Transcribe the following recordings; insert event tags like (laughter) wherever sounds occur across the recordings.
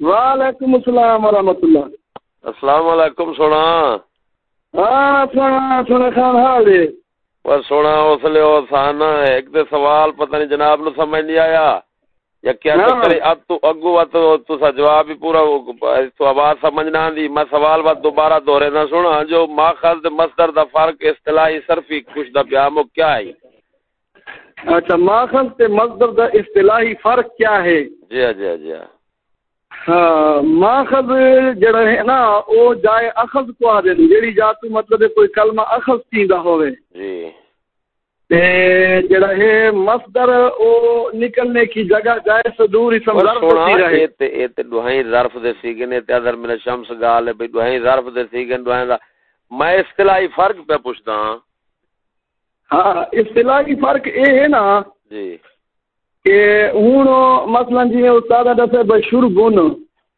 وعلیکم السلام ورحمۃ اللہ۔ السلام علیکم سونا۔ ہاں سونا سونا خان حال ہے بس سونا اس لیے وہ سانا ایک دے سوال پتہ نہیں جناب نو سمجھ نہیں آیا۔ یا کیا ہاں۔ چکر ہے؟ اب تو اگو وا تو سا جواب ہی پورا تو آواز سمجھنا دی میں سوال بات دوبارہ دہرے نہ سنا جو ماخذ مصدر دا فرق اصطلاحی صرفی کچھ دا بیان کیا ہے؟ اچھا ماخذ تے مصدر دا اصطلاحی فرق کیا ہے؟ جی ہاں جی ہاں جی ہاں۔ ماخذ جڑا ہے نا او جائے اخذ کو آ دے جیڑی جا تو مطلب ہے کوئی کلمہ اخذ کیندا ہوے جی۔ تے جڑا ہے مصدر او نکلنے کی جگہ جائے سونا ہوتی رہے۔ تے اے تے دوہیں ظرف دے سیگے نے تے ادھر میرے شمس گال ہے بھئی دوہیں ظرف دے سیگے دوہیں دا۔ میں اصطلاحی فرق پہ پوچھتا ہوں ہاں اصطلاحی فرق اے ہے نا جی۔ کہ ہوں مثلا جی استاد دسے بھائی شربن۔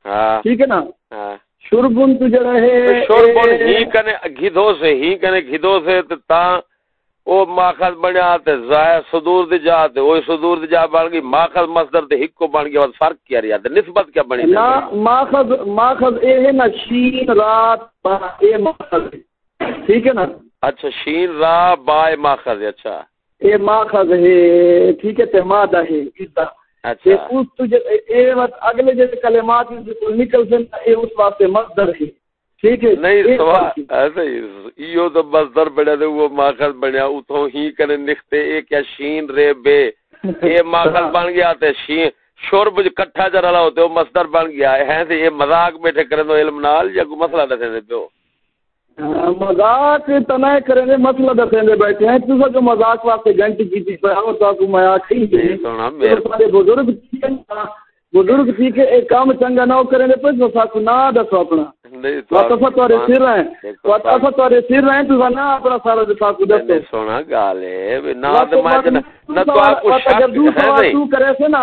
ہاں۔ ٹھیک ہے نا؟ ہاں۔ شربن تو جڑا ہے شربن ہی کنے گھدو سے ہی کنے گھدو سے تے تا او ماخذ بنیا تے زائد صدور دی جا تے صدور دی جا بن گئی ماخذ مصدر تے ہک کو بن گیا فرق کیا رہیا تے؟ نسبت کیا بنی نا ماخذ ماخذ اے ہے نا شین رات با اے ماخذ۔ ٹھیک ہے نا؟ اچھا شین را بائے ماخذ اچھا۔ اے ماخذ ہے ٹھیک ہے تے مادہ ہے ادا تے اچھا اس تو اے وقت اگلے جے کلمات جو نکل سے اے اس واسطے مصدر ہے۔ ٹھیک ہے؟ نہیں اے سوا فرق ہے۔ ایسے ہی ایو تو مصدر بنیا تے وہ ماخذ بنیا اتھوں ہی کنے نکتے اے کیا شین رے بے۔ اے ماخذ بن گیا تے شین جو کٹھا جا رہا ہوتے وہ مصدر بن گیا۔ ہے تے یہ مذاق بیٹھے کرن دو علم نال یا کوئی مسئلہ دسے دے پیو مذاق تنا کریں دے مسئلہ دسیں دے بیٹھے ہیں۔ تو جو مذاق واسطے گھنٹی کی تھی ہم تو میں نہیں سونا میرے سارے بزرگ بزرگ تھی کہ ایک کام چنگا نہ کریں پر تو ساتھ نہ دسو اپنا۔ نہیں افا توارے سر وقت افا توارے سر رہے تو نہ اپنا سارا کو نہیں دسو۔ نہیں، سونا گال ہے۔ بھی نہ تو میں نہ تو آپ کو شک ہے نہیں تو کرے سے نا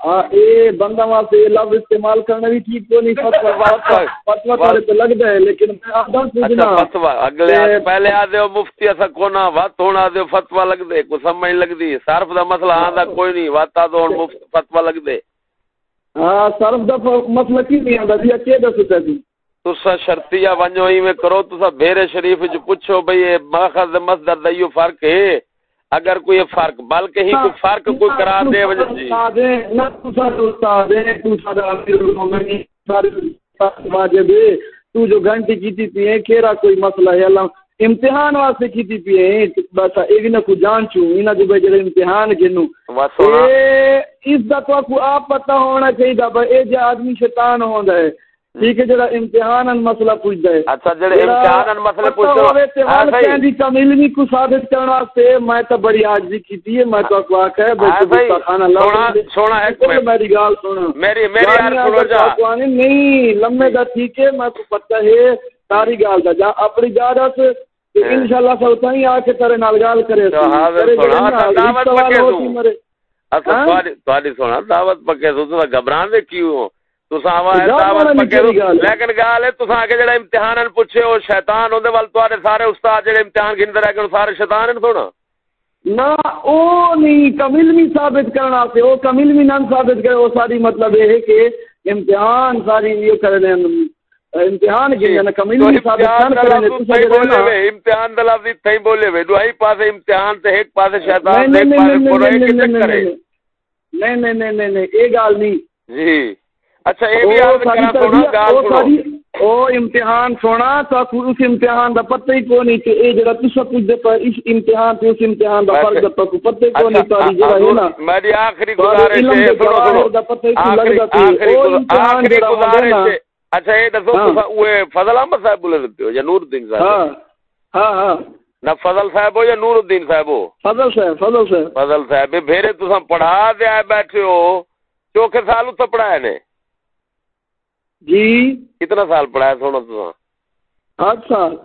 تے یہ ہاں ہاں اے بندہ واسطے یہ لفظ استعمال کرنا بھی ٹھیک تو نہیں فتوا فتوا تھوڑے تو لگتا ہے لیکن میں آپ دس اچھا فتوا اگلے پہلے آ دیو مفتی ایسا کونا وات ہونا دیو فتوا لگ دے کو سمجھ لگ دی صرف دا مسئلہ آندا کوئی نہیں وات آ دو مفت فتوا لگ دے ہاں صرف دا مسئلہ کی نہیں آتا جی اچھے دس سی تسا شرطیہ ونجو ہی میں کرو تسا بھیرے شریف جو پوچھو بھئی یہ ماخذ مصدر دا یہ فرق ہے۔ اگر کوئی فرق بلکہ ہی کوئی فرق کوئی قرار دے وجہ جی تو جو گھنٹی کیتی پی ہے کیرا کوئی مسئلہ ہے؟ اللہ امتحان واسطے کیتی پی ہے بس نہ کو جان چوں انہاں جو بجے امتحان گنو اے اس دا تو کو آپ پتہ ہونا چاہیے بھائی اے جو آدمی شیطان ہوندا ہے۔ ٹھیک ہے جڑا امتحان مسئلہ پوچھدا ہے۔ اچھا امتحان ایسا ہی نہیں کو ثابت واسطے میں تو بڑی عاجزی کیتی ہے میں تو کو آکھا ہے بھائی ایسا ہی خانہ اللہ سونا سونا ایک کوئی منٹ۔ میری گال سنا میری میری یار سنو جا۔ نہیں لمبے دا ٹھیک ہے میں کو پتہ ہے ساری گال دا۔ جا اپنی جا دس ہاں۔ انشاءاللہ سوتا ہی آ کے تیرے نال کرے تو سونا، دعوت پکے ہاں؟ تواڈی سونا دعوت پکے تو گھبران دے کیوں لیکن گال ہے تسا اگے جڑا امتحان پوچھے او شیطان اودے ول تواڈے سارے استاد جڑے امتحان گھندے رہ گئے سارے شیطان ہیں تھوڑا نہ او نہیں کمل بھی ثابت کرنا سے او کمل بھی نہ ثابت کرے وہ ساری مطلب یہ ہے کہ امتحان ساری یہ کر دیں امتحان کے لیے کمل بھی ثابت نہ وے امتحان دا لفظ صحیح بولے وے دوئی پاسے امتحان تے ایک پاسے شیطان تے ایک پاسے قرآن کے چکر ہے نہیں نہیں نہیں نہیں یہ گال نہیں جی اچھا اے بھی کرا سونا گال سنو۔ او امتحان سونا اس امتحان دا پتہ ہی کو نہیں کہ اے جڑا تسا کچھ دے پر اس امتحان تے اس امتحان دا فرق دا کو پتہ ہی کو نہیں ساری جڑا ہے نا۔ اچھا میری آخری گزارش ہے سنو سنو۔ آخری آخری آخری گزارش ہے۔ اچھا دسو ہاں۔ تسا اوے فضل احمد صاحب بولے دیتے ہو یا نور الدین صاحب؟ ہاں ہاں ہاں۔ نہ فضل صاحب ہو یا نور الدین صاحب ہو؟ فضل صاحب فضل صاحب۔ فضل صاحب یہ بھیرے تسا پڑھا دے بیٹھے ہو چوکھے سال پڑھایا نے۔ جی؟ کتنا سال پڑھایا سونا تسا آٹھ سال۔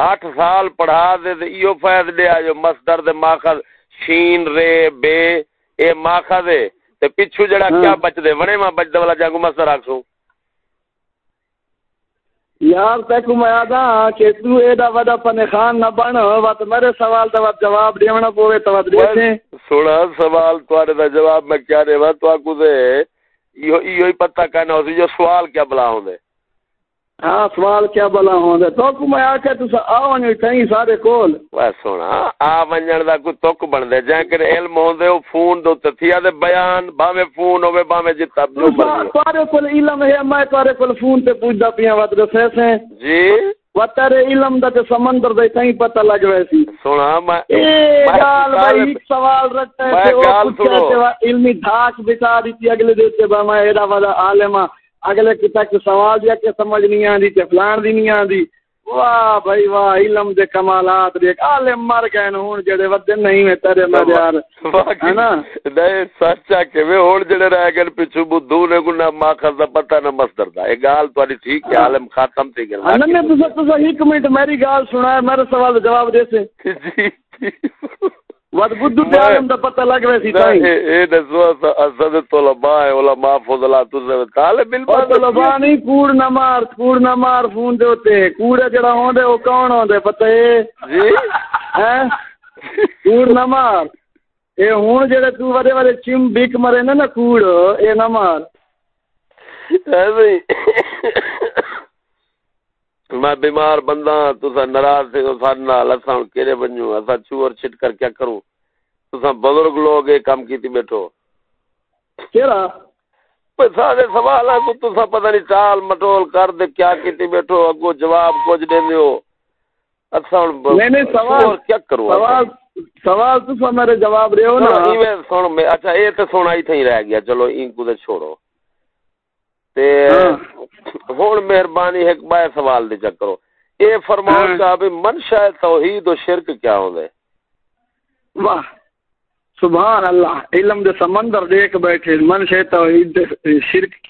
اٹھ سال پڑھا دے تے ایو فائد دیا جو مصدر دے ماخذ شین رے بے اے ماخذ ہے۔ تے پچھو جڑا ہاں۔ کیا بچ دے ونے ماں بچ دے والا جانگو مصدر آکسو یار تک میں آدھا کہ تو ایڈا وڈا پنے خان نہ بن وقت میرے سوال دا وقت جواب دیونا پوے تو وقت دیتے سونا سوال توارے دا جواب میں کیا دے وا تو آکو دے ایو ایو پتہ کہنا ہو سی جو سوال کیا بلا ہوں دے ہاں سوال کیا بلا ہوں دے تو کو میں آکے تو سا آو نہیں سارے کول۔ وہ سونا آ ونجن دا کوئی تک بن دے جائیں کہ علم ہوں دے او فون دو تے تھیا دے بیان باویں فون ہوے باویں جتا مرضی ہو۔ تارے کول علم ہے میں تارے کول فون تے پوچھ دا پیا وقت دسے سے جی؟ و تارے علم دا تے سمندر دے کہیں پتہ لگ ویسی سونا میں گال بھائی ایک سوال علمی دھاک دیتی اگلے ایڈا اگلے کی تک سوال دیا کہ سمجھ نہیں آندی تے فلان دی نہیں آندی۔ واہ بھائی واہ علم دے کمالات دیکھ۔ عالم مر گئے نہ ہن جڑے ودے نہیں میں تیرے میں یار۔ ہے نا؟ نہیں سچا کہ میں ہون جڑے رہ گئے پچھو بدھو نے کو نہ ماخذ دا پتہ نہ مصدر دا۔ اے گال تواڈی ٹھیک ہے عالم ختم تھی گل انن نے تو تو ایک منٹ میری گال سنا ہے میرے سوال دا جواب دے سے۔ (laughs) جی۔ ود بدھو تے عالم دا پتہ لگ ویسی تائیں اے اے دسو اسد طلباء علماء فضلاء تو طالب علم اور طلبا نہیں کوڑ نہ مار کوڑ نہ مار فون دے ہوتے کوڑے جڑا ہوندے او کون ہوندے پتہ ہے جی؟ ہیں؟ کوڑ نہ مار۔ اے ہن جڑے تو وڈے وڈے چم بک مرے نا نا کوڑ اے نہ مار۔ میں بیمار بندہ تسا ناراض تھے سارے نال اساں ہن کیڑے بنجو اساں چور چھٹ کر کیا کروں؟ تسا بزرگ لوگ یہ کام کیتی بیٹھو۔ کیڑا؟ سارے سوال کو تسا پتہ نہیں ٹال مٹول کر دے کیا کیتی بیٹھو؟ اگو جواب کچھ دیندے ہو اساں ہن نہیں نہیں سوال کیا کروں؟ سوال سوال تو میرے جواب دیو نا۔ سن میں اچھا یہ تو سونا ہی تھی رہ گیا۔ چلو این کو تے چھوڑو۔ تے ہن مہربانی ایک بار سوال دے چکرو اے فرماؤ ہاں۔ کہ بھی منشا توحید و شرک کیا ہوندے واہ۔ سبحان اللہ علم دے سمندر دیکھ بیٹھے من سے توحید دے شرک